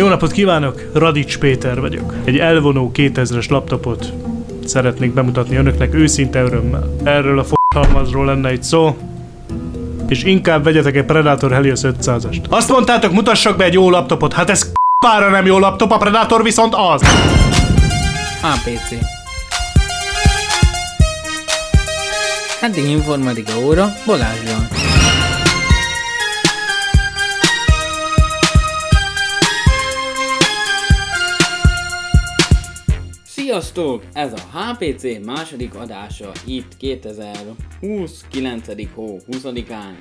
Jó napot kívánok, Radics Péter vagyok. Egy elvonó 2000-es laptopot szeretnék bemutatni önöknek őszinte örömmel. Erről a f***halmazról lenne itt szó, és inkább vegyetek egy Predator Helios 500-ast. Azt mondtátok, mutassak be egy jó laptopot, hát ez pára nem jó laptop, a Predator viszont az. HPC Heti informatika óra Balázsral. Sziasztok! Ez a HPC második adása itt 2029. hó 20-án.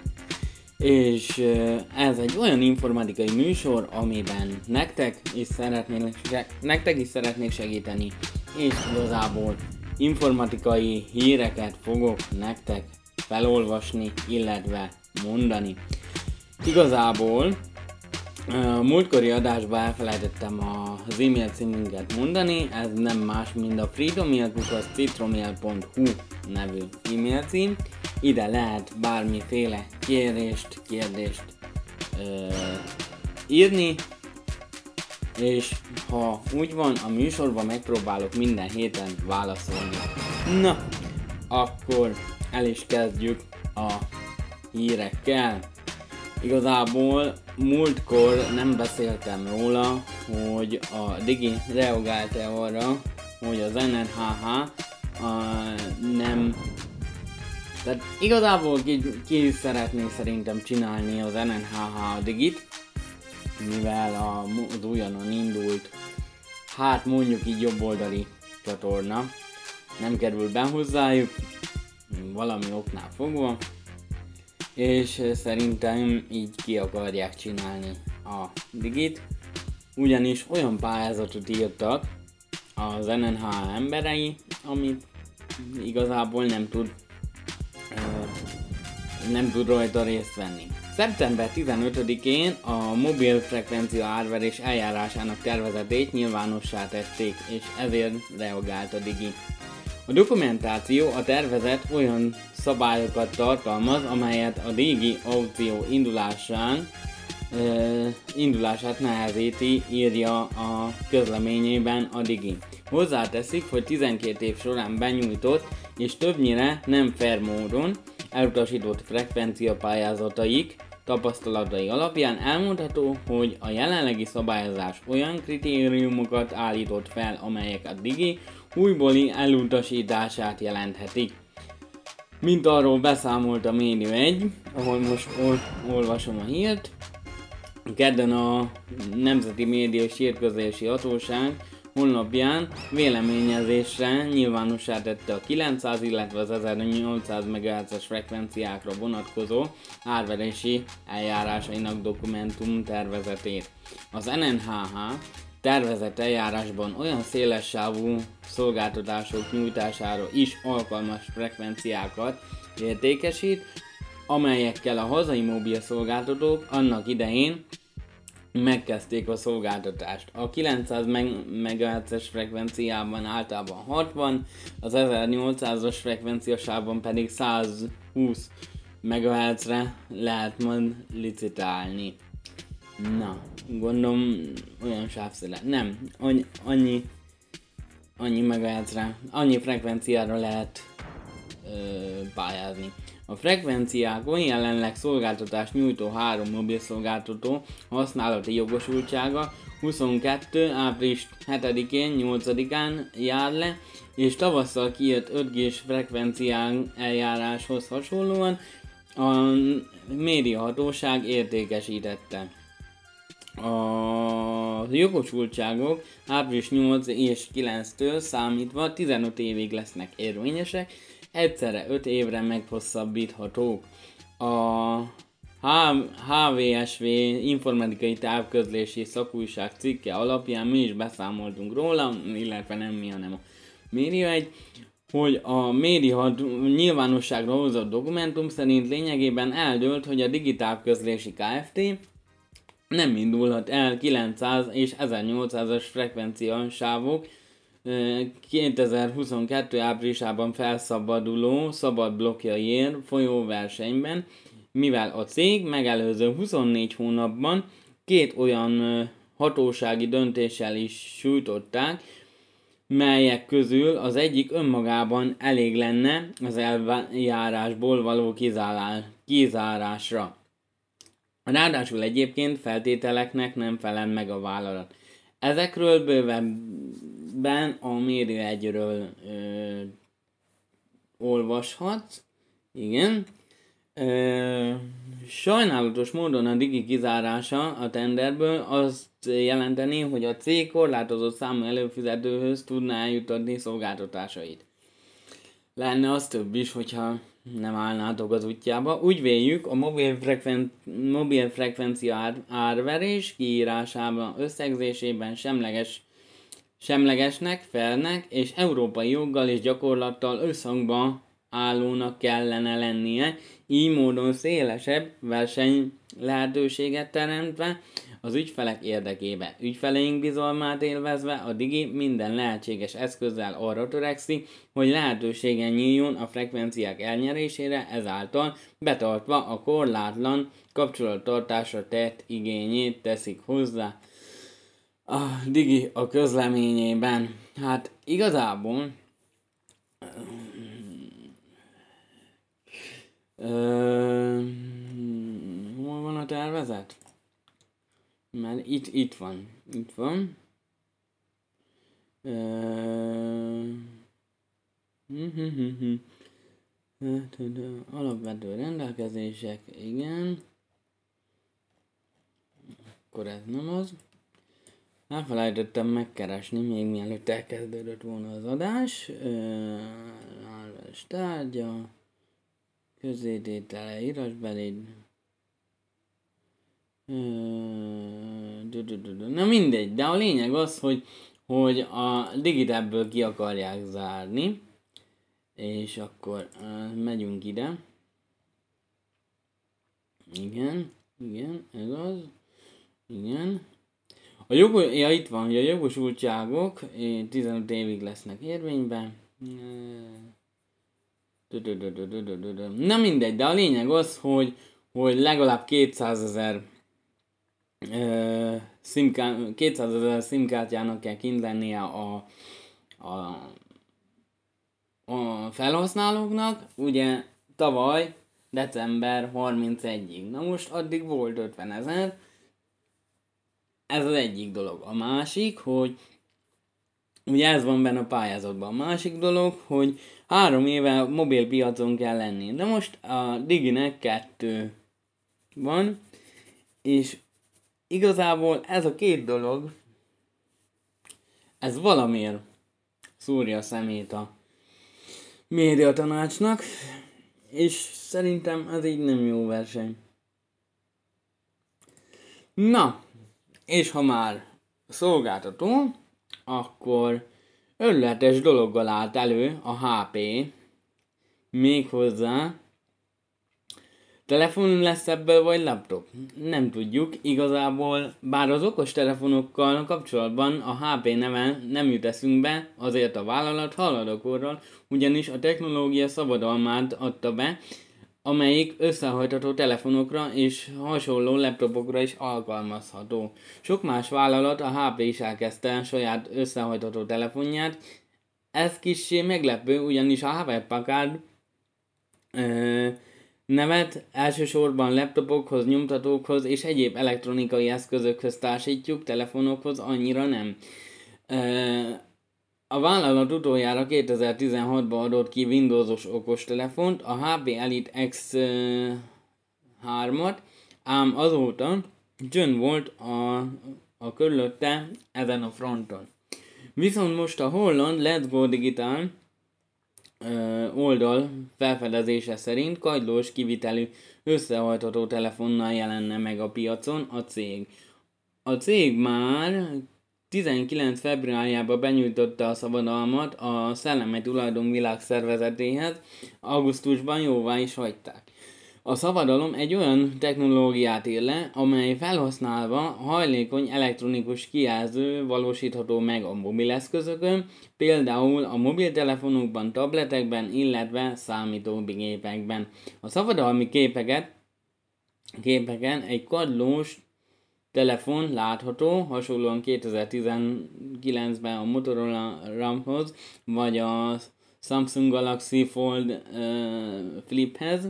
És eh, ez egy olyan informatikai műsor, amiben nektek is szeretnék, nektek is szeretnék segíteni, és igazából informatikai híreket fogok nektek felolvasni, illetve mondani. Igazából a múltkori adásban elfelejtettem az e-mail címünket mondani, ez nem más, mint a freedomilkukat citromail.hu nevű e-mail cím. Ide lehet bármiféle kérést, kérdést ö, írni, és ha úgy van, a műsorban megpróbálok minden héten válaszolni. Na, akkor el is kezdjük a hírekkel. Igazából múltkor nem beszéltem róla, hogy a Digi reagált-e arra, hogy az NNHH a, nem tehát igazából ki, ki szeretné szerintem csinálni az NNHH Digit, mivel a, az újonnan indult, hát mondjuk így jobboldali csatorna. Nem kerül be hozzájuk, valami oknál fogva, és szerintem így ki akarják csinálni a digit, ugyanis olyan pályázatot írtak az NNH emberei, amit igazából nem tud nem tud rajta részt venni. Szeptember 15-én a mobil frekvencia árverés eljárásának tervezetét nyilvánossá tették, és ezért reagált a Digi. A dokumentáció a tervezet olyan szabályokat tartalmaz, amelyet a Digi aukció indulásán uh, indulását nehezíti, írja a közleményében a Digi. Hozzáteszik, hogy 12 év során benyújtott és többnyire nem fair módon elutasított frekvencia pályázataik tapasztalatai alapján elmondható, hogy a jelenlegi szabályozás olyan kritériumokat állított fel, amelyek a Digi újbóli elutasítását jelenthetik. Mint arról beszámolt a Média 1, ahol most ol- olvasom a hírt, kedden a Nemzeti Média Sérközési Hatóság honlapján véleményezésre nyilvánossá tette a 900, illetve az 1800 MHz-es frekvenciákra vonatkozó árverési eljárásainak dokumentum tervezetét. Az NNHH tervezett eljárásban olyan széles sávú szolgáltatások nyújtására is alkalmas frekvenciákat értékesít, amelyekkel a hazai mobil szolgáltatók annak idején megkezdték a szolgáltatást. A 900 MHz-es frekvenciában általában 60, az 1800-as frekvenciasában pedig 120 MHz-re lehet majd licitálni. Na, gondolom olyan sávszéle. Nem, annyi, annyi, annyi MHz-re, annyi frekvenciára lehet ö, pályázni. A frekvenciákon jelenleg szolgáltatást nyújtó három mobil szolgáltató használati jogosultsága 22. április 7-én, 8-án jár le, és tavasszal kijött 5G-s frekvencián eljáráshoz hasonlóan a médiahatóság értékesítette. A jogosultságok április 8 és 9-től számítva 15 évig lesznek érvényesek, egyszerre 5 évre meghosszabbíthatók. A HVSV informatikai távközlési szakújság cikke alapján mi is beszámoltunk róla, illetve nem mi, hanem a média egy, hogy a média nyilvánosságra hozott dokumentum szerint lényegében eldőlt, hogy a digitál közlési Kft. Nem indulhat el 900 és 1800-as frekvencia sávok 2022. áprilisában felszabaduló szabad blokkjaiért folyó versenyben, mivel a cég megelőző 24 hónapban két olyan hatósági döntéssel is sújtották, melyek közül az egyik önmagában elég lenne az eljárásból való kizárás, kizárásra. Ráadásul egyébként feltételeknek nem felel meg a vállalat. Ezekről bővebben a mérő egyről ö, olvashatsz. Igen. Ö, sajnálatos módon a digi kizárása a tenderből azt jelenteni, hogy a cég korlátozott számú előfizetőhöz tudná eljutatni szolgáltatásait. Lenne az több is, hogyha nem állnátok az útjába. Úgy véljük, a mobil, frekven, mobil frekvencia ár, árverés kiírásában, összegzésében semleges, semlegesnek, felnek és európai joggal és gyakorlattal összhangban állónak kellene lennie, így módon szélesebb verseny lehetőséget teremtve az ügyfelek érdekébe. Ügyfeleink bizalmát élvezve a Digi minden lehetséges eszközzel arra törekszik, hogy lehetőségen nyíljon a frekvenciák elnyerésére, ezáltal betartva a korlátlan kapcsolattartásra tett igényét teszik hozzá a Digi a közleményében. Hát igazából Ö, hol van a tervezet? Mert itt, itt van. Itt van. Ö, alapvető rendelkezések, igen. Akkor ez nem az. Elfelejtettem megkeresni, még mielőtt elkezdődött volna az adás. Állás tárgya közzététele, írásbeli... Na mindegy, de a lényeg az, hogy, hogy a digitábből ki akarják zárni, és akkor megyünk ide. Igen, igen, ez az. Igen. A jogos, ja, itt van, hogy a jogosultságok 15 évig lesznek érvényben. Na mindegy, de a lényeg az, hogy, hogy legalább 200 ezer 200 ezer szimkártyának kell kint lennie a, a, a felhasználóknak, ugye tavaly december 31-ig. Na most addig volt 50 ezer. Ez az egyik dolog. A másik, hogy ugye ez van benne a pályázatban. A másik dolog, hogy három éve mobil piacon kell lenni. De most a Diginek kettő van, és igazából ez a két dolog, ez valamiért szúrja a szemét a média tanácsnak, és szerintem ez így nem jó verseny. Na, és ha már szolgáltató, akkor örületes dologgal állt elő a HP, méghozzá Telefon lesz ebből, vagy laptop? Nem tudjuk. Igazából, bár az okos telefonokkal kapcsolatban a HP neve nem jut eszünkbe, azért a vállalat haladókorral, ugyanis a technológia szabadalmát adta be, amelyik összehajtható telefonokra és hasonló laptopokra is alkalmazható. Sok más vállalat, a HP is elkezdte saját összehajtható telefonját. Ez kissé meglepő, ugyanis a HP Packard nevet elsősorban laptopokhoz, nyomtatókhoz és egyéb elektronikai eszközökhöz társítjuk, telefonokhoz annyira nem. A vállalat utoljára 2016-ban adott ki Windowsos okostelefont, a HP Elite X3-at, ám azóta John volt a, a körülötte ezen a fronton. Viszont most a holland Let's Go Digital oldal felfedezése szerint kagylós kivitelű összehajtható telefonnal jelenne meg a piacon a cég. A cég már 19 februárjában benyújtotta a szabadalmat a Szellemi Tulajdon Világszervezetéhez, augusztusban jóvá is hagyták. A szabadalom egy olyan technológiát ír le, amely felhasználva hajlékony elektronikus kijelző valósítható meg a mobileszközökön, például a mobiltelefonokban, tabletekben, illetve számítógépekben. A szabadalmi képeket, képeken egy kadlós telefon látható, hasonlóan 2019-ben a Motorola Ramhoz, vagy a Samsung Galaxy Fold uh, Fliphez,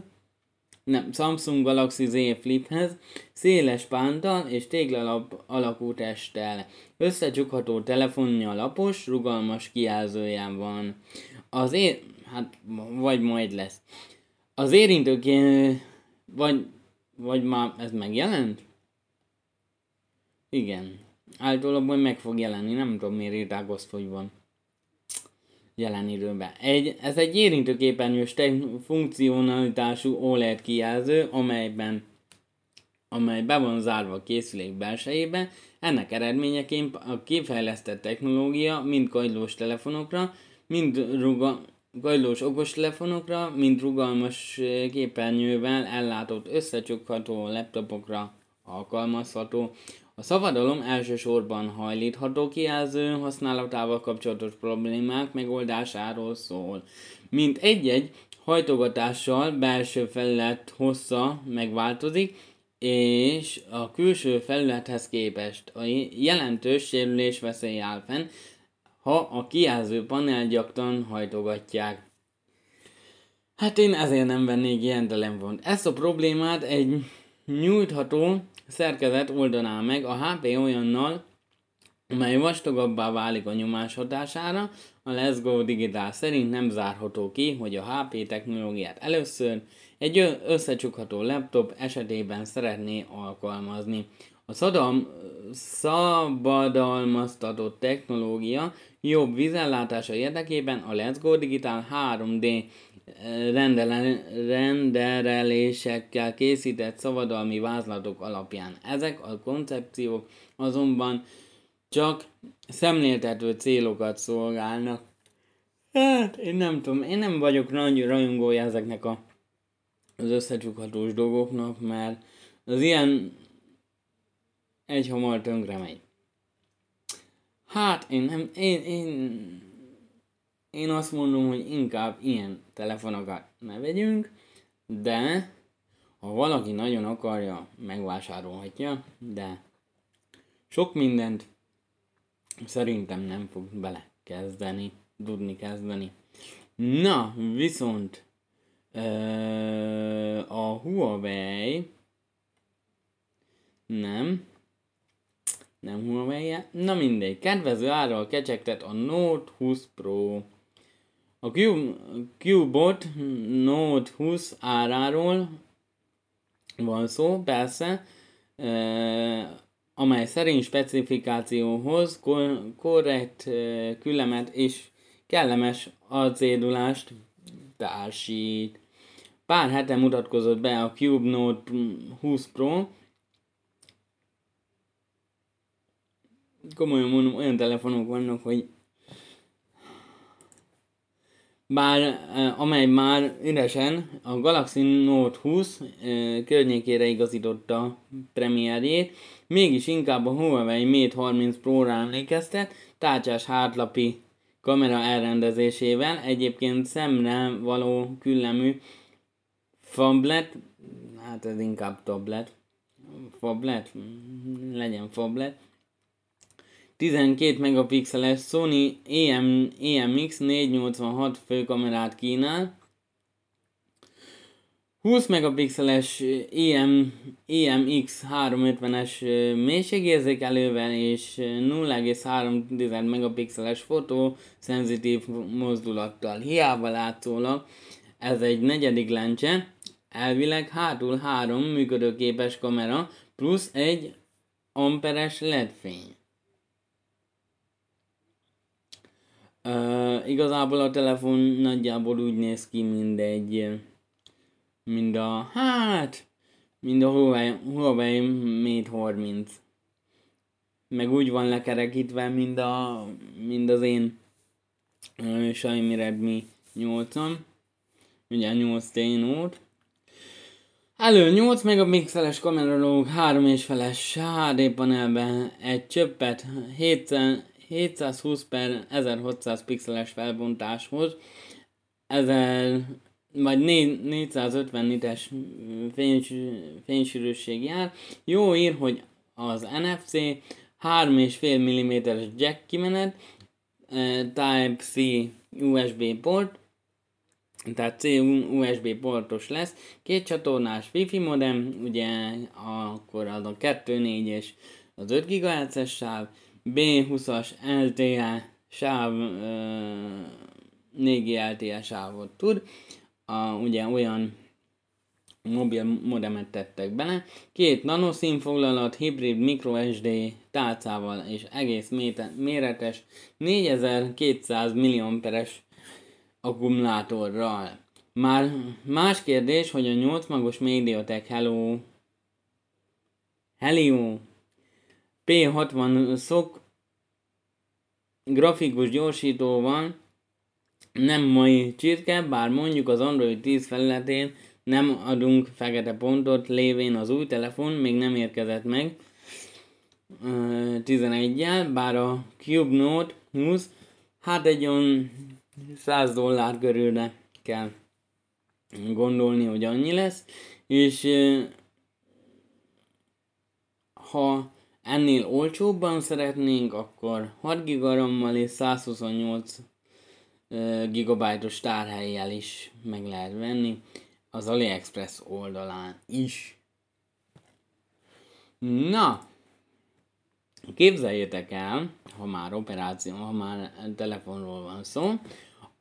nem, Samsung Galaxy Z Fliphez, széles pántal és téglalap alakú testtel. Összecsukható telefonja lapos, rugalmas kijelzője van. Az é... hát vagy majd lesz. Az érintőként, vagy, vagy már ez megjelent? Igen. Általában meg fog jelenni, nem tudom miért írták hogy van jelen időben. Egy, ez egy érintőképernyős funkcionalitású OLED kijelző, amelyben amely be van zárva a készülék belsejébe, ennek eredményeként a kifejlesztett technológia mind kagylós telefonokra, mind ruga, gajlós okostelefonokra, mind rugalmas képernyővel ellátott összecsukható laptopokra alkalmazható. A szabadalom elsősorban hajlítható kijelző használatával kapcsolatos problémák megoldásáról szól. Mint egy-egy hajtogatással belső felület hossza megváltozik, és a külső felülethez képest a jelentős sérülés veszély áll fenn, ha a kijelző panel gyakran hajtogatják. Hát én ezért nem vennék ilyen telefont. Ezt a problémát egy nyújtható szerkezet oldaná meg a HP olyannal, mely vastagabbá válik a nyomás hatására, a Let's Go Digital szerint nem zárható ki, hogy a HP technológiát először egy összecsukható laptop esetében szeretné alkalmazni. A szadam, szabadalmaztatott technológia jobb vízellátása érdekében a Let's Go Digital 3D rendelésekkel készített szabadalmi vázlatok alapján. Ezek a koncepciók azonban csak szemléltető célokat szolgálnak. Hát, én nem tudom, én nem vagyok nagy rajongója ezeknek a, az összecsukhatós dolgoknak, mert az ilyen egy hamar tönkre megy. Hát, én nem, én, én én azt mondom, hogy inkább ilyen telefonokat ne vegyünk, de ha valaki nagyon akarja, megvásárolhatja, de sok mindent szerintem nem fog bele kezdeni, tudni kezdeni. Na, viszont a Huawei nem, nem huawei -e. Na mindegy, kedvező árral kecsegtet a Note 20 Pro. A Qbot Note 20 áráról van szó, persze, e, amely szerint specifikációhoz kor- korrekt e, külemet és kellemes alcédulást társít. Pár hete mutatkozott be a Cube Note 20 Pro, komolyan mondom, olyan telefonok vannak, hogy bár amely már üresen a Galaxy Note 20 eh, környékére igazította premierjét, mégis inkább a Huawei Mate 30 Pro-ra emlékeztet, tárcsás hátlapi kamera elrendezésével, egyébként szemre való küllemű fablet, hát ez inkább tablet, fablet, legyen fablet, 12 megapixeles Sony EM, EMX 486 főkamerát kínál, 20 megapixeles EM, EMX 350-es mélységérzékelővel és 0,3 megapixeles fotó szenzitív mozdulattal. Hiába látszólag ez egy negyedik lencse, elvileg hátul három működőképes kamera plusz egy amperes LED fény. Uh, igazából a telefon nagyjából úgy néz ki, mint egy, mint a, hát, mint a Huawei, Huawei Mate 30. Meg úgy van lekerekítve, mint, a, mint az én uh, Xiaomi Redmi 8-am. Ugye 8 t Note. Elő 8 megapixeles kameralóg, 3 és feles HD panelben egy csöppet, 7, 720 per 1600 pixeles felbontáshoz, 1000 vagy 450 nites fény, fénysűrűség jár. Jó ír, hogy az NFC, 3,5 mm-es jack kimenet, Type-C USB port, tehát C USB portos lesz, két csatornás Wi-Fi modem, ugye akkor az a 2.4 és az 5 GHz-es sáv, B20-as LTE sáv, 4G LTE sávot tud, a, ugye olyan mobil modemet tettek bele, két nanoszín foglalat, hibrid microSD tálcával és egész méretes 4200 milliamperes akkumulátorral. Már más kérdés, hogy a 8 magos Mediatek Hello Helio P60 szok grafikus gyorsítóval nem mai csirke, bár mondjuk az Android 10 felületén nem adunk fekete pontot, lévén az új telefon még nem érkezett meg 11-jel, bár a Cube Note 20 hát egy olyan 100 dollár körülre kell gondolni, hogy annyi lesz, és ha ennél olcsóbban szeretnénk, akkor 6 gigarammal és 128 gigabájtos tárhelyjel is meg lehet venni az AliExpress oldalán is. Na, képzeljétek el, ha már operáció, ha már telefonról van szó,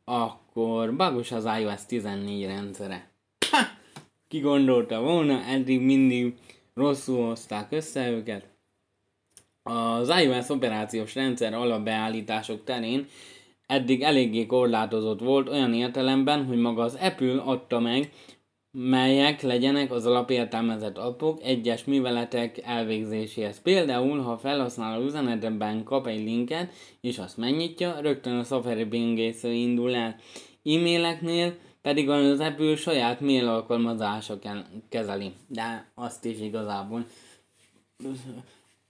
akkor bagos az iOS 14 rendszere. Ha! Ki gondolta volna, eddig mindig rosszul hozták össze őket. Az iOS operációs rendszer alapbeállítások terén eddig eléggé korlátozott volt olyan értelemben, hogy maga az Apple adta meg, melyek legyenek az alapértelmezett appok egyes műveletek elvégzéséhez. Például, ha felhasználó üzenetben kap egy linket, és azt megnyitja, rögtön a Safari böngésző indul el. E-maileknél pedig az Apple saját mail alkalmazása kezeli. De azt is igazából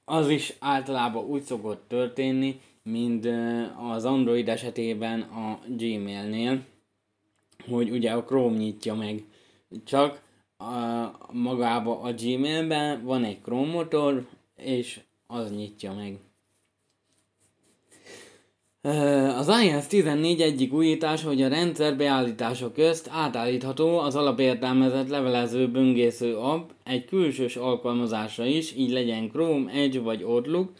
az is általában úgy szokott történni, mint az Android esetében a Gmailnél, hogy ugye a Chrome nyitja meg csak a, magába a Gmailben van egy Chrome motor, és az nyitja meg. Az iOS 14 egyik újítás, hogy a rendszer beállítása közt átállítható az alapértelmezett levelező böngésző app egy külsős alkalmazásra is, így legyen Chrome, Edge vagy Outlook,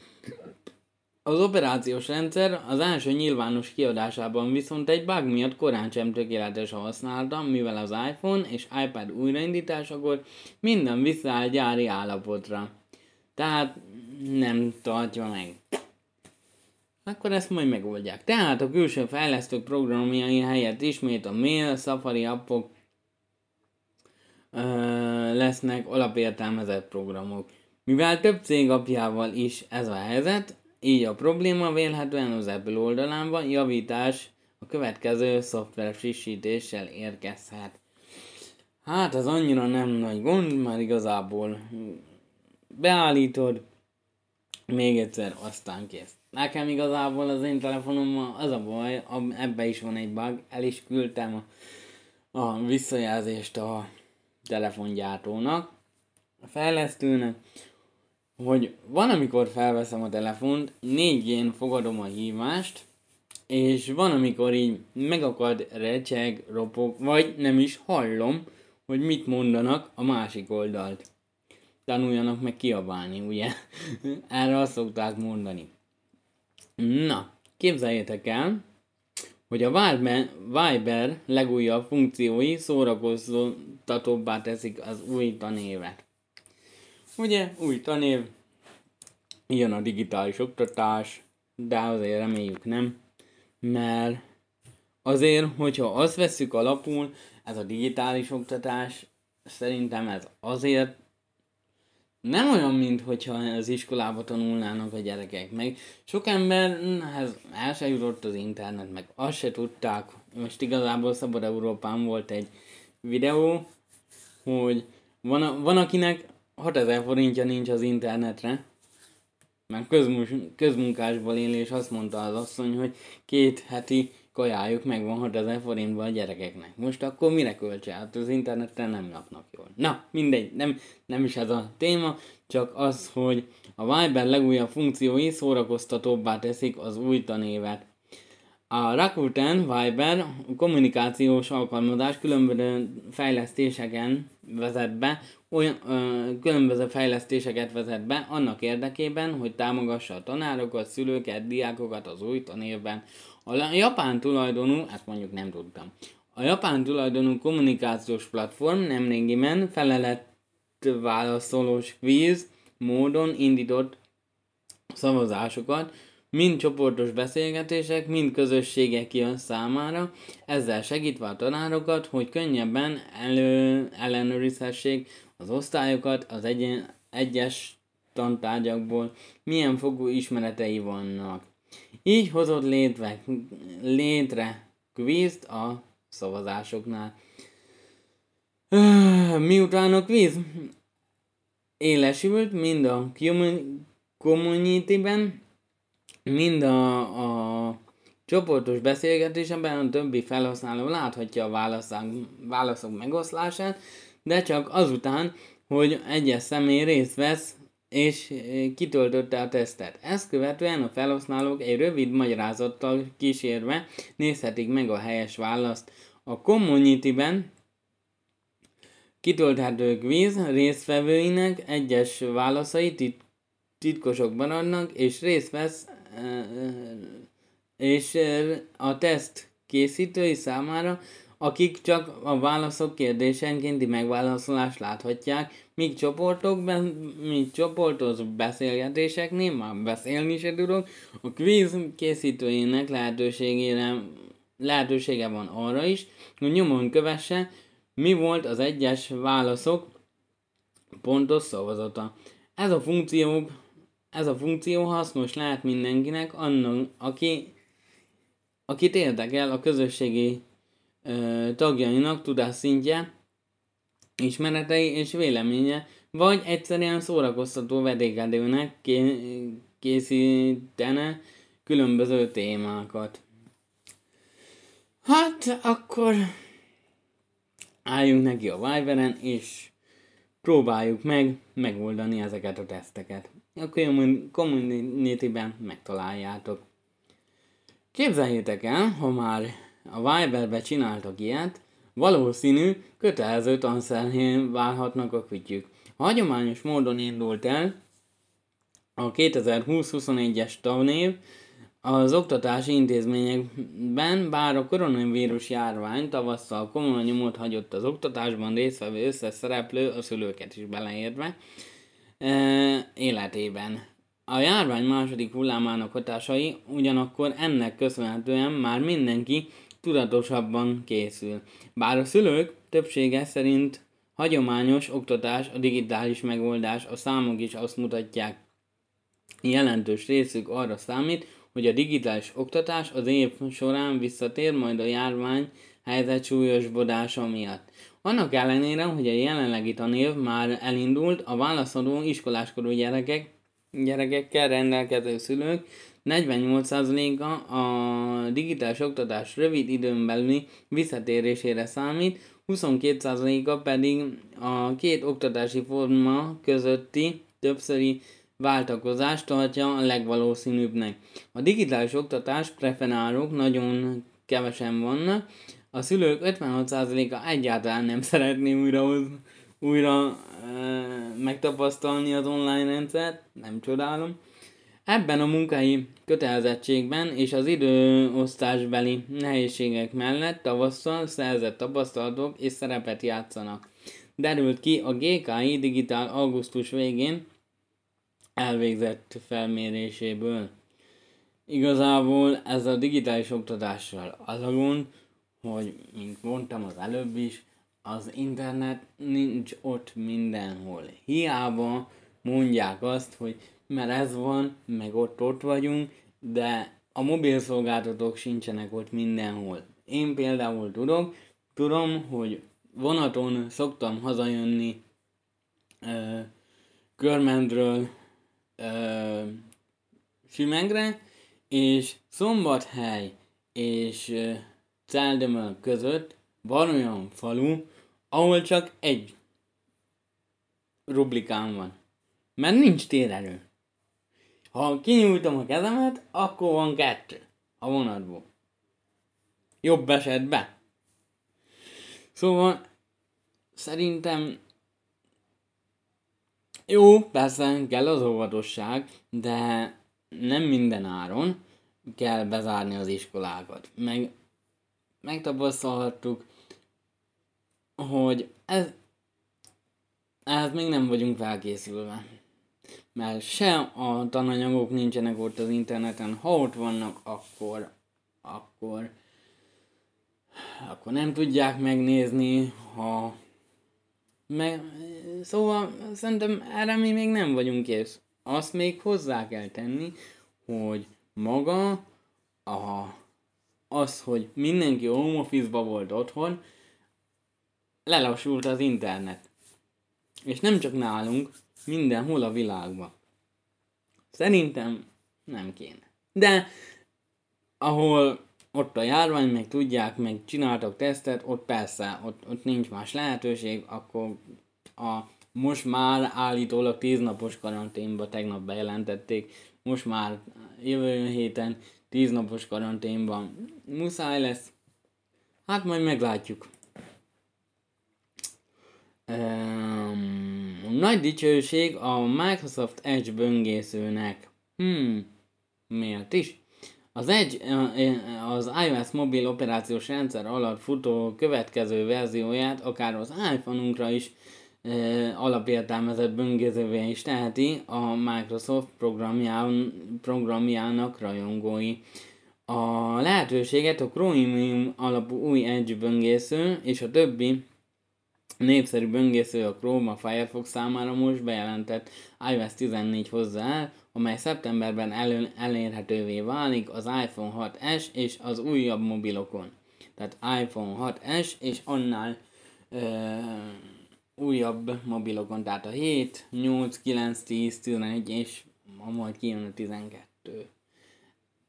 az operációs rendszer az első nyilvános kiadásában viszont egy bug miatt korán sem tökéletes használata, mivel az iPhone és iPad újraindításakor minden visszaáll gyári állapotra. Tehát nem tartja meg. Akkor ezt majd megoldják. Tehát a külső fejlesztők programjai helyett ismét a mail, Safari appok ö, lesznek alapértelmezett programok. Mivel több cég apjával is ez a helyzet, így a probléma vélhetően az Apple oldalán van, javítás a következő szoftver frissítéssel érkezhet. Hát az annyira nem nagy gond, már igazából beállítod, még egyszer, aztán kész. Nekem igazából az én telefonommal az a baj, ebbe is van egy bug, el is küldtem a, a visszajelzést a telefongyártónak, a fejlesztőnek, hogy van, amikor felveszem a telefont, 4 fogadom a hívást, és van, amikor így megakad, recseg, ropog, vagy nem is hallom, hogy mit mondanak a másik oldalt. Tanuljanak meg kiabálni, ugye? Erre azt szokták mondani. Na, képzeljétek el, hogy a Viber legújabb funkciói szórakoztatóbbá teszik az új tanévet. Ugye, új tanév, jön a digitális oktatás, de azért reméljük nem, mert azért, hogyha azt veszük alapul, ez a digitális oktatás, szerintem ez azért nem olyan, mint hogyha az iskolába tanulnának a gyerekek. Meg sok emberhez el se jutott az internet, meg azt se tudták. Most igazából Szabad Európán volt egy videó, hogy van, van akinek 6000 forintja nincs az internetre, mert közmus, közmunkásból él, és azt mondta az asszony, hogy két heti kajájuk megvan 6000 forintban a gyerekeknek. Most akkor mire költse? Hát az interneten nem lapnak jól. Na, mindegy, nem, nem is ez a téma, csak az, hogy a Viber legújabb funkciói szórakoztatóbbá teszik az új tanévet. A Rakuten Viber kommunikációs alkalmazás különböző fejlesztéseken vezet be, olyan ö, különböző fejlesztéseket vezet be annak érdekében, hogy támogassa a tanárokat, szülőket, diákokat az új tanévben. A japán tulajdonú, ezt mondjuk nem tudtam, a japán tulajdonú kommunikációs platform nemrégiben felelet válaszolós quiz módon indított szavazásokat, mind csoportos beszélgetések, mind közösségek jön számára, ezzel segítve a tanárokat, hogy könnyebben elő, ellenőrizhessék az osztályokat az egyen, egyes tantárgyakból, milyen fogú ismeretei vannak. Így hozott létre, létre kvízt a szavazásoknál. Miután a kvíz élesült, mind a community-ben, mind a, a csoportos beszélgetésben a többi felhasználó láthatja a válaszok, válaszok megoszlását, de csak azután, hogy egyes személy részt vesz és kitöltötte a tesztet. Ezt követően a felhasználók egy rövid magyarázattal kísérve nézhetik meg a helyes választ. A community-ben kitölthető kvíz résztvevőinek egyes válaszai tit- titkosok maradnak, és részt vesz és a teszt készítői számára, akik csak a válaszok kérdésenkénti megválaszolást láthatják, míg csoportokban, míg csoportos beszélgetéseknél, már beszélni se tudok, a quiz készítőjének lehetőségére, lehetősége van arra is, hogy nyomon kövesse, mi volt az egyes válaszok pontos szavazata. Ez a funkció ez a funkció hasznos lehet mindenkinek, annak, aki, akit érdekel a közösségi ö, tagjainak tudásszintje, ismeretei és véleménye, vagy egyszerűen szórakoztató vedékedőnek készítene különböző témákat. Hát akkor álljunk neki a Viberen, és próbáljuk meg megoldani ezeket a teszteket a community-ben megtaláljátok. Képzeljétek el, ha már a Viberbe csináltak ilyet, valószínű, kötelező tanszerhén válhatnak a kütyük. A hagyományos módon indult el a 2020-21-es tanév, az oktatási intézményekben, bár a koronavírus járvány tavasszal komoly nyomot hagyott az oktatásban résztvevő összes szereplő, a szülőket is beleértve, életében. A járvány második hullámának hatásai ugyanakkor ennek köszönhetően már mindenki tudatosabban készül. Bár a szülők többsége szerint hagyományos oktatás, a digitális megoldás, a számok is azt mutatják, jelentős részük arra számít, hogy a digitális oktatás az év során visszatér majd a járvány helyzet súlyosbodása miatt. Annak ellenére, hogy a jelenlegi tanév már elindult, a válaszadó iskoláskorú gyerekek, gyerekekkel rendelkező szülők 48%-a a digitális oktatás rövid időn belüli visszatérésére számít, 22%-a pedig a két oktatási forma közötti többszöri váltakozást tartja a legvalószínűbbnek. A digitális oktatás preferálók nagyon kevesen vannak, a szülők 56%-a egyáltalán nem szeretné újra, újra e, megtapasztalni az online rendszert, nem csodálom. Ebben a munkai kötelezettségben és az időosztásbeli nehézségek mellett tavasszal szerzett tapasztalatok és szerepet játszanak. Derült ki a GKI Digitál augusztus végén elvégzett felméréséből. Igazából ez a digitális oktatással az a gond, hogy, mint mondtam az előbb is, az internet nincs ott mindenhol. Hiába mondják azt, hogy mert ez van, meg ott ott vagyunk, de a mobil szolgáltatók sincsenek ott mindenhol. Én például tudok, tudom, hogy vonaton szoktam hazajönni ö, Körmendről ö, Simegre, és Szombathely és Celdemel között van olyan falu, ahol csak egy rublikán van. Mert nincs térerő. Ha kinyújtom a kezemet, akkor van kettő a vonatból. Jobb esetben. Szóval szerintem jó, persze kell az óvatosság, de nem minden áron kell bezárni az iskolákat. Meg megtapasztalhattuk, hogy ez, ehhez még nem vagyunk felkészülve. Mert se a tananyagok nincsenek ott az interneten, ha ott vannak, akkor, akkor, akkor nem tudják megnézni, ha meg, szóval szerintem erre mi még nem vagyunk kész. Azt még hozzá kell tenni, hogy maga a, az, hogy mindenki home office volt otthon, lelassult az internet. És nem csak nálunk, mindenhol a világban. Szerintem nem kéne. De ahol ott a járvány, meg tudják, meg csináltak tesztet, ott persze, ott, ott nincs más lehetőség, akkor a most már állítólag 10 napos karanténba tegnap bejelentették, most már jövő héten 10 napos karanténban muszáj lesz. Hát majd meglátjuk. Um, nagy dicsőség a Microsoft Edge böngészőnek. Hmm, miért is? Az Edge az iOS mobil operációs rendszer alatt futó következő verzióját akár az iPhone-unkra is alapértelmezett böngészővé is teheti a Microsoft programján, programjának rajongói. A lehetőséget a Chromium alapú új Edge böngésző és a többi népszerű böngésző a Chrome a Firefox számára most bejelentett iOS 14 hozzá el, amely szeptemberben elő, elérhetővé válik az iPhone 6s és az újabb mobilokon. Tehát iPhone 6s és annál ö, újabb mobilokon, tehát a 7, 8, 9, 10, 11 és majd kijön a 12.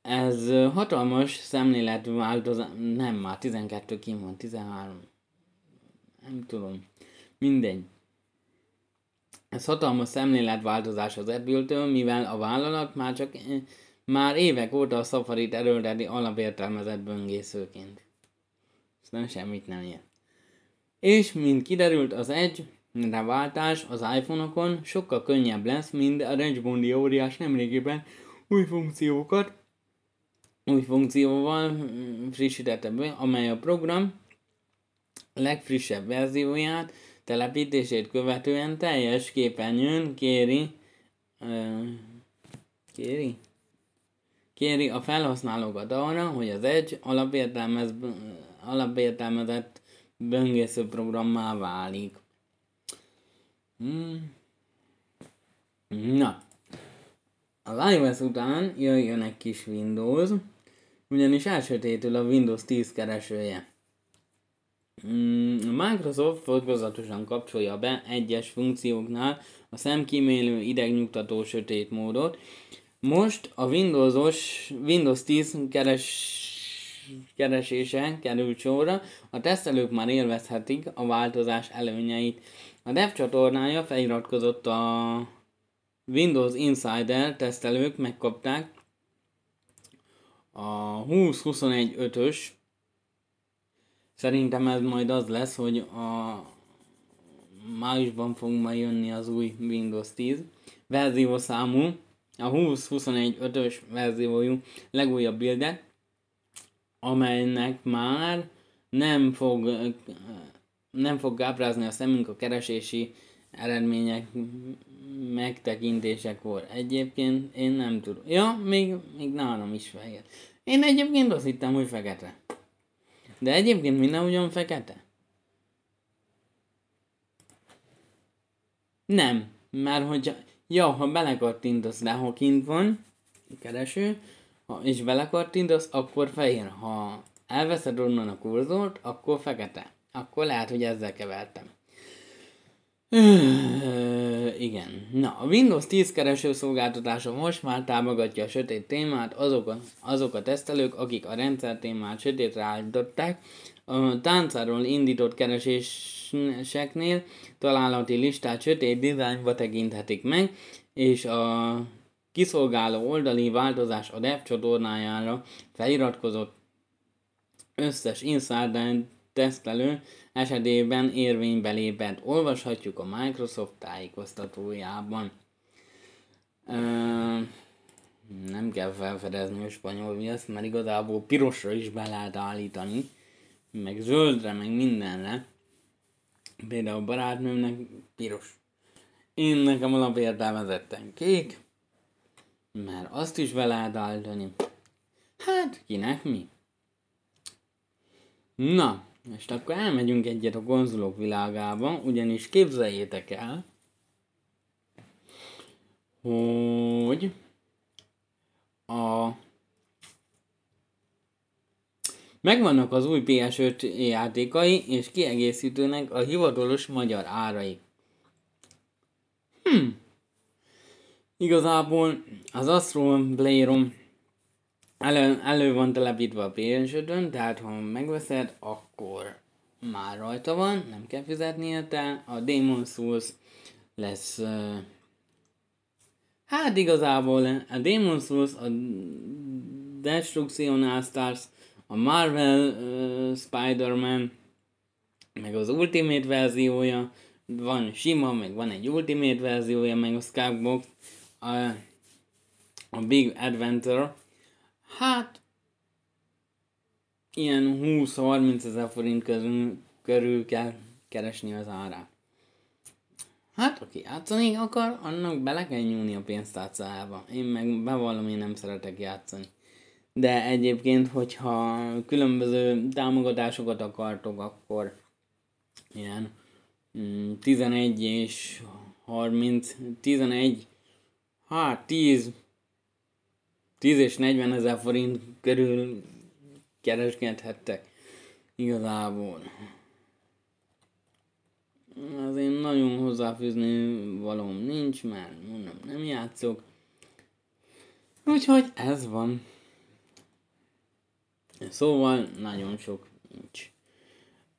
Ez hatalmas szemléletváltozás, nem már 12 kim van, 13. Nem tudom. Mindegy. Ez hatalmas szemléletváltozás az Apple-től, mivel a vállalat már csak már évek óta a Safari-t erőlteti alapértelmezett böngészőként. Aztán semmit nem ér. És, mint kiderült, az Edge váltás az iPhone-okon sokkal könnyebb lesz, mint a Bondi óriás nemrégiben új funkciókat, új funkcióval frissítette be, amely a program legfrissebb verzióját telepítését követően teljes képernyőn kéri, uh, kéri? Kéri a felhasználókat arra, hogy az Edge alapértelmez, alapértelmezett böngésző programmá válik. Hmm. Na, az iOS után jöjjön egy kis Windows, ugyanis elsötétül a Windows 10 keresője. Mm, a Microsoft fokozatosan kapcsolja be egyes funkcióknál a szemkímélő idegnyugtató sötét módot. Most a Windowsos, Windows 10 keres, keresése került sorra, a tesztelők már élvezhetik a változás előnyeit. A Dev csatornája feliratkozott a Windows Insider tesztelők megkapták a 2021-5-ös Szerintem ez majd az lesz, hogy a májusban fog majd jönni az új Windows 10 verziószámú, a 2021-5-ös verziójú legújabb bilde, amelynek már nem fog, nem fog gábrázni a szemünk a keresési eredmények megtekintésekor. Egyébként én nem tudom. Ja, még, még nálam is fehér. Én egyébként azt hittem, hogy fekete. De egyébként minden ugyan fekete? Nem. Már hogyha... Ja, ha belekattintasz rá, ha kint van, kereső, ha, és belekattintasz, akkor fehér. Ha elveszed onnan a kurzort, akkor fekete. Akkor lehet, hogy ezzel kevertem. Igen. Na, a Windows 10 keresőszolgáltatása most már támogatja a sötét témát, azok a, azok a tesztelők, akik a rendszer témát sötétre állították, a táncáról indított kereséseknél találati listát sötét dizájnba tekinthetik meg, és a kiszolgáló oldali változás a dev csatornájára feliratkozott összes Insider tesztelő esetében érvénybe lépett. Olvashatjuk a Microsoft tájékoztatójában. Uh, nem kell felfedezni a spanyol viaszt, mert igazából pirosra is be lehet állítani, meg zöldre, meg mindenre. Például a barátnőmnek piros. Én nekem alapértelmezetten kék, mert azt is be lehet állítani. Hát, kinek mi? Na, és akkor elmegyünk egyet a konzolok világába, ugyanis képzeljétek el, hogy a Megvannak az új PS5 játékai, és kiegészítőnek a hivatalos magyar árai. Hm. Igazából az Astro Playroom elő, elő van telepítve a ps tehát ha megveszed, akkor már rajta van, nem kell fizetni érte. A Demon Souls lesz... Uh, hát igazából a Demon Souls, a Destruction All Stars, a Marvel uh, Spider-Man, meg az Ultimate verziója, van sima, meg van egy Ultimate verziója, meg a Skybox, a, a Big Adventure, Hát, ilyen 20-30 ezer forint közül, körül kell keresni az árát. Hát, aki játszani akar, annak bele kell nyúlni a pénztárcájába. Én meg bevallom, én nem szeretek játszani. De egyébként, hogyha különböző támogatásokat akartok, akkor ilyen 11 mm, és 30, 11, hát 10 10 és 40 ezer forint körül kereskedhettek. Igazából. én nagyon hozzáfűzni valóm nincs, mert mondom, nem játszok. Úgyhogy ez van. Szóval nagyon sok nincs.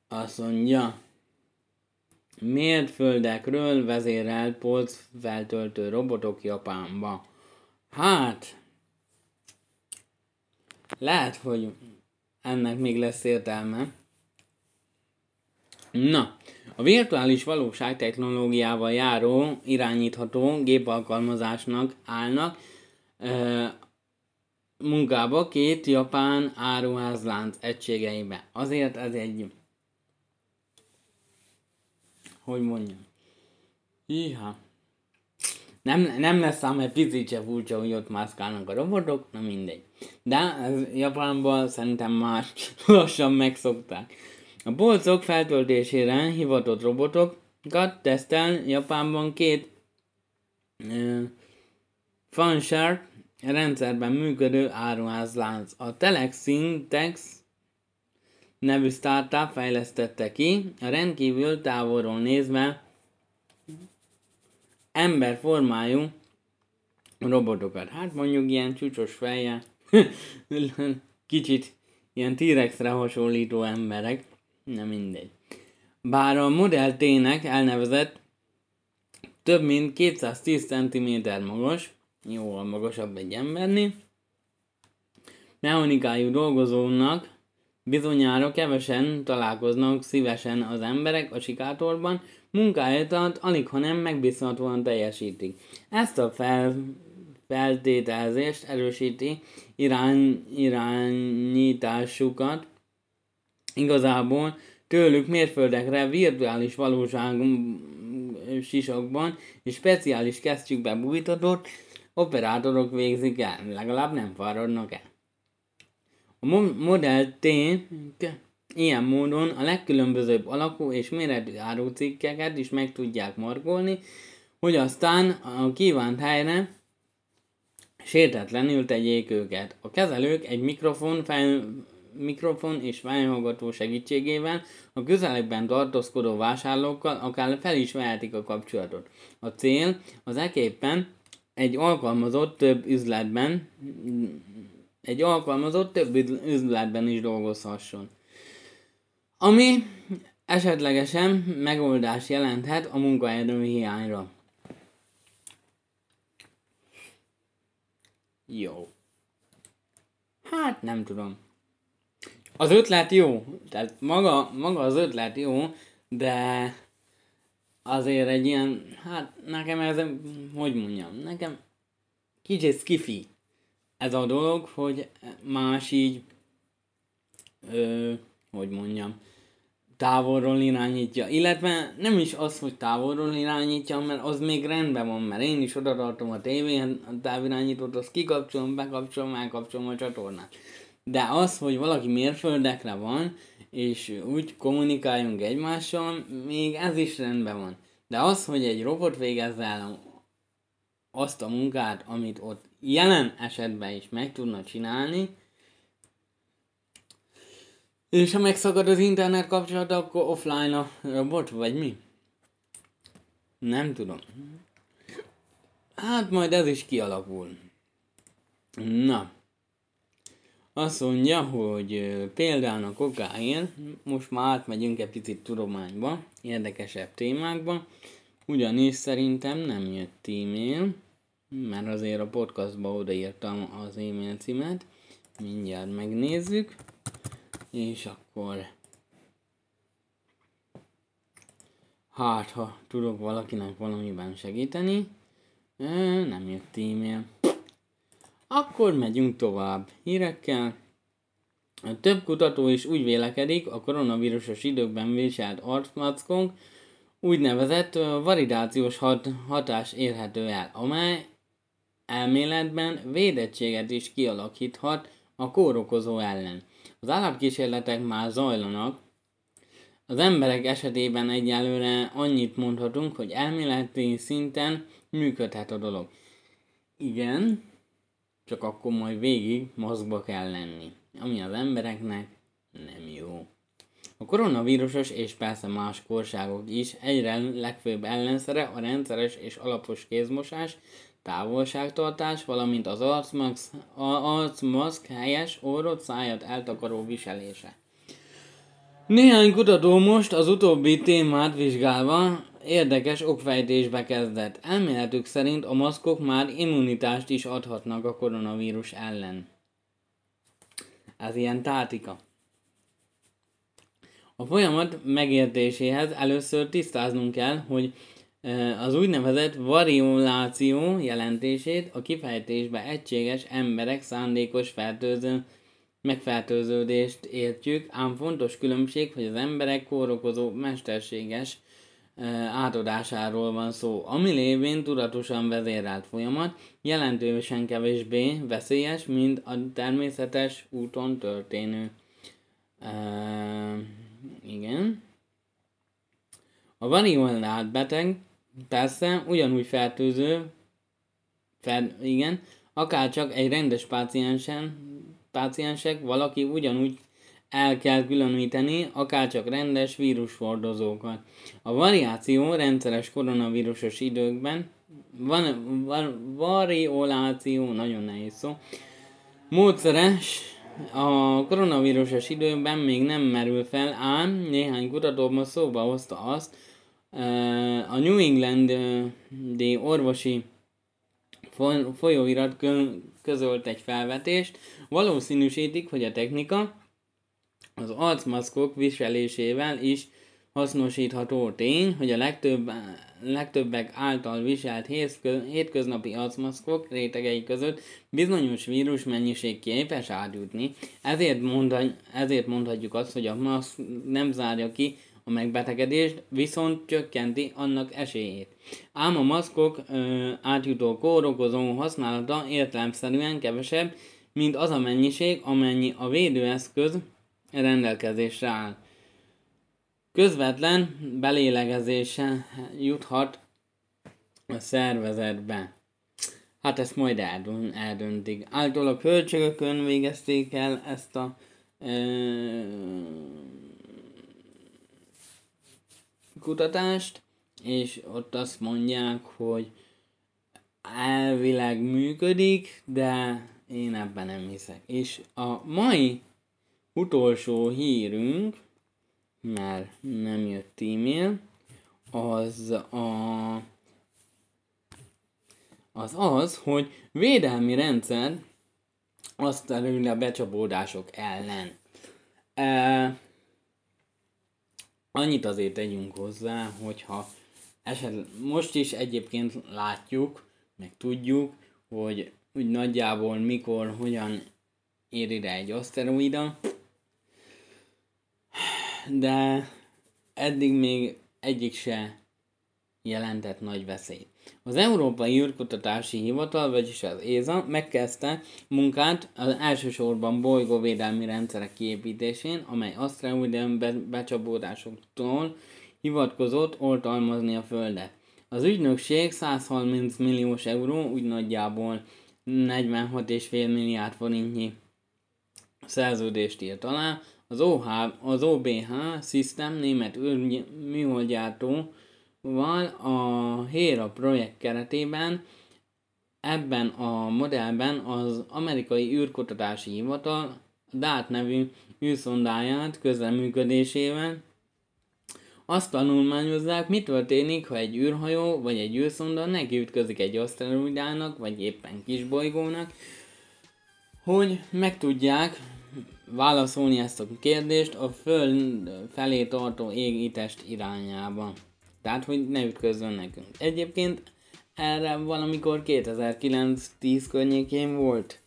Azt mondja, földekről vezérelt polc feltöltő robotok Japánba. Hát, lehet, hogy ennek még lesz értelme. Na, a virtuális valóság technológiával járó, irányítható gépalkalmazásnak állnak e, munkába két japán áruházlánc egységeibe. Azért ez egy... Hogy mondjam? Iha. Nem, nem lesz ám egy picit furcsa, hogy ott mászkálnak a robotok, na mindegy. De ez Japánban szerintem már lassan megszokták. A polcok feltöltésére hivatott robotokat tesztel Japánban két uh, Fanshare rendszerben működő áruházlánc. A Telexintex nevű startup fejlesztette ki, a rendkívül távolról nézve emberformájú robotokat. Hát mondjuk ilyen csúcsos fejjel, kicsit ilyen T-rexre hasonlító emberek, nem mindegy. Bár a Model T-nek elnevezett több mint 210 cm magas, jóval magasabb egy embernél, mechanikájú dolgozónak bizonyára kevesen találkoznak szívesen az emberek a sikátorban, munkáját alig, ha nem megbízhatóan teljesítik. Ezt a fel, feltételezést erősíti irány, irányításukat. Igazából tőlük mérföldekre virtuális valóság sisakban és speciális kesztyűkbe bújtatott operátorok végzik el, legalább nem fáradnak el. A Model T Ilyen módon a legkülönbözőbb alakú és méretű árucikkeket is meg tudják markolni, hogy aztán a kívánt helyre sértetlenül tegyék őket. A kezelők egy mikrofon fel, mikrofon és fejhallgató segítségével a közelekben tartózkodó vásárlókkal akár fel is vehetik a kapcsolatot. A cél az eképpen egy alkalmazott több üzletben egy alkalmazott több üzletben is dolgozhasson. Ami esetlegesen megoldás jelenthet a munkaerő hiányra. Jó. Hát nem tudom. Az ötlet jó, tehát maga, maga az ötlet jó, de azért egy ilyen, hát nekem ez, hogy mondjam, nekem kicsit skifi ez a dolog, hogy más így, ö, hogy mondjam, távolról irányítja. Illetve nem is az, hogy távolról irányítja, mert az még rendben van, mert én is oda tartom a tévén, a távirányítót, azt kikapcsolom, bekapcsolom, elkapcsolom a csatornát. De az, hogy valaki mérföldekre van, és úgy kommunikáljunk egymással, még ez is rendben van. De az, hogy egy robot végezze el azt a munkát, amit ott jelen esetben is meg tudna csinálni, és ha megszakad az internet kapcsolat, akkor offline a robot, vagy mi? Nem tudom. Hát majd ez is kialakul. Na. Azt mondja, hogy például a kokáért, most már átmegyünk egy picit tudományba, érdekesebb témákba, ugyanis szerintem nem jött e-mail, mert azért a podcastba odaírtam az e-mail címet, mindjárt megnézzük és akkor hát ha tudok valakinek valamiben segíteni, nem jött e-mail. Akkor megyünk tovább hírekkel. Több kutató is úgy vélekedik, a koronavírusos időkben viselt arcmackunk úgynevezett validációs hat- hatás érhető el, amely elméletben védettséget is kialakíthat a kórokozó ellen. Az állatkísérletek már zajlanak, az emberek esetében egyelőre annyit mondhatunk, hogy elméleti szinten működhet a dolog. Igen, csak akkor majd végig mozgba kell lenni, ami az embereknek nem jó. A koronavírusos és persze más korságok is egyre legfőbb ellenszere a rendszeres és alapos kézmosás, távolságtartás, valamint az arcmaszk, arcmaszk helyes, orrot, szájat eltakaró viselése. Néhány kutató most az utóbbi témát vizsgálva érdekes okfejtésbe kezdett. Elméletük szerint a maszkok már immunitást is adhatnak a koronavírus ellen. Ez ilyen tátika. A folyamat megértéséhez először tisztáznunk kell, hogy az úgynevezett varioláció jelentését a kifejtésbe egységes emberek szándékos fertőző, megfertőződést értjük, ám fontos különbség, hogy az emberek kórokozó mesterséges átadásáról van szó, ami lévén tudatosan vezérelt folyamat, jelentősen kevésbé veszélyes, mint a természetes úton történő. Uh, igen. A variolált beteg Persze, ugyanúgy fertőző, fer, igen, akár csak egy rendes páciensen, páciensek, valaki ugyanúgy el kell különíteni, akár csak rendes vírusfordozókat. A variáció rendszeres koronavírusos időkben, van, van varioláció, nagyon nehéz szó, módszeres, a koronavírusos időben még nem merül fel, ám néhány kutató szóba hozta azt, a New England de orvosi folyóirat közölt egy felvetést, valószínűsítik, hogy a technika az arcmaszkok viselésével is hasznosítható tény, hogy a legtöbb, legtöbbek által viselt hétköznapi arcmaszkok rétegei között bizonyos vírus mennyiség képes átjutni, ezért, mondha, ezért mondhatjuk azt, hogy a maszk nem zárja ki a megbetegedést, viszont csökkenti annak esélyét. Ám a maszkok ö, átjutó kórokozó használata értelemszerűen kevesebb, mint az a mennyiség, amennyi a védőeszköz rendelkezésre áll. Közvetlen belélegezése juthat a szervezetbe. Hát ezt majd eldöntik. Általában a költségökön végezték el ezt a kutatást, és ott azt mondják, hogy elvileg működik, de én ebben nem hiszek. És a mai utolsó hírünk, mert nem jött e-mail, az a az az, hogy védelmi rendszer azt előni a becsapódások ellen. E, annyit azért tegyünk hozzá, hogyha esetleg most is egyébként látjuk, meg tudjuk, hogy úgy nagyjából mikor, hogyan ér ide egy aszteroida, de eddig még egyik se jelentett nagy veszélyt. Az Európai űrkutatási Hivatal, vagyis az ESA megkezdte munkát az elsősorban bolygóvédelmi rendszerek kiépítésén, amely aszteroidon be- becsapódásoktól hivatkozott oltalmazni a Földet. Az ügynökség 130 milliós euró, úgy nagyjából 46,5 milliárd forintnyi szerződést írt alá, az, OH, az OBH System német űrműholdgyártó van a HERA projekt keretében. Ebben a modellben az amerikai űrkutatási hivatal DART nevű űrszondáját közreműködésével. Azt tanulmányozzák, mi történik, ha egy űrhajó vagy egy űrszonda nekiütközik egy aszteroidának, vagy éppen kisbolygónak, hogy meg tudják válaszolni ezt a kérdést a föld felé tartó égitest irányába. Tehát, hogy ne ütközzön nekünk. Egyébként erre valamikor 2009-10 környékén volt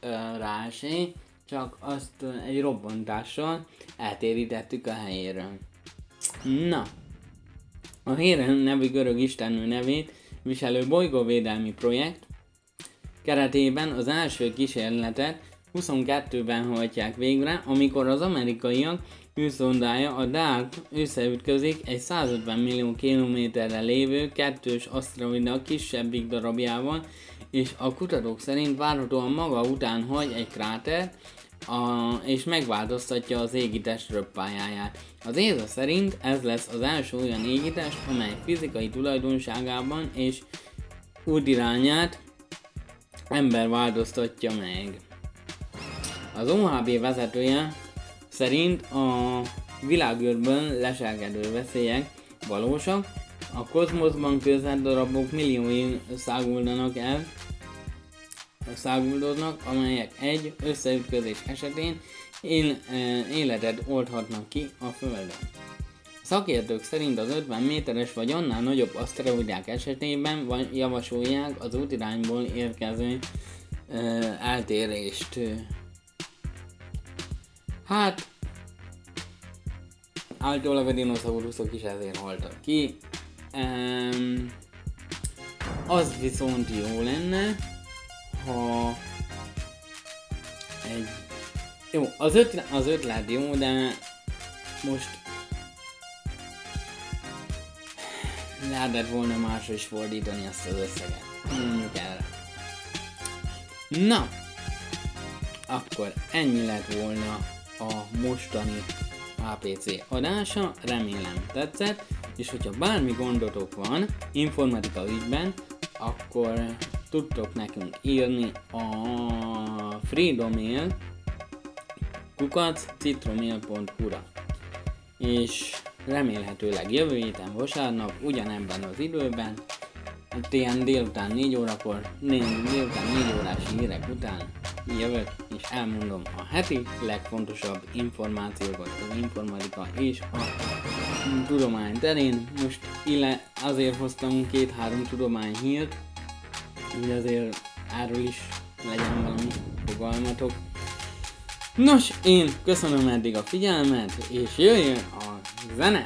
ö, rá esély, csak azt egy robbantással eltérítettük a helyéről. Na, a Héren nevű görög istennő nevét viselő bolygóvédelmi projekt keretében az első kísérletet 22-ben hajtják végre, amikor az amerikaiak űrszondája a DART összeütközik egy 150 millió kilométerre lévő kettős aszteroida kisebbik darabjával, és a kutatók szerint várhatóan maga után hagy egy kráter, a, és megváltoztatja az égitest röppájáját. Az ESA szerint ez lesz az első olyan égitest, amely fizikai tulajdonságában és útirányát ember változtatja meg. Az OHB vezetője szerint a világűrből leselkedő veszélyek valósak, a kozmoszban darabok milliói száguldanak el, száguldoznak, amelyek egy összeütközés esetén él, e, életet oldhatnak ki a Földön. Szakértők szerint az 50 méteres vagy annál nagyobb aszteroidák esetében javasolják az útirányból érkező e, eltérést. Hát, általában a dinoszauruszok is ezért haltak ki. Um, az viszont jó lenne, ha egy... Jó, az ötlet, az ötlet jó, de most lehetett volna másra is fordítani ezt az összeget. Mondjuk erre. Na, akkor ennyi lett volna a mostani APC adása, remélem tetszett, és hogyha bármi gondotok van informatika ügyben, akkor tudtok nekünk írni a freedomail kukac citromail.hu-ra és remélhetőleg jövő héten vasárnap ugyanebben az időben ilyen délután 4 órakor, délután 4 órás hírek után jövök és elmondom a heti legfontosabb információkat az informatika és a tudomány terén. Most ille azért hoztam két-három tudományhírt, hogy azért erről is legyen valami fogalmatok. Nos, én köszönöm eddig a figyelmet, és jöjjön a zene!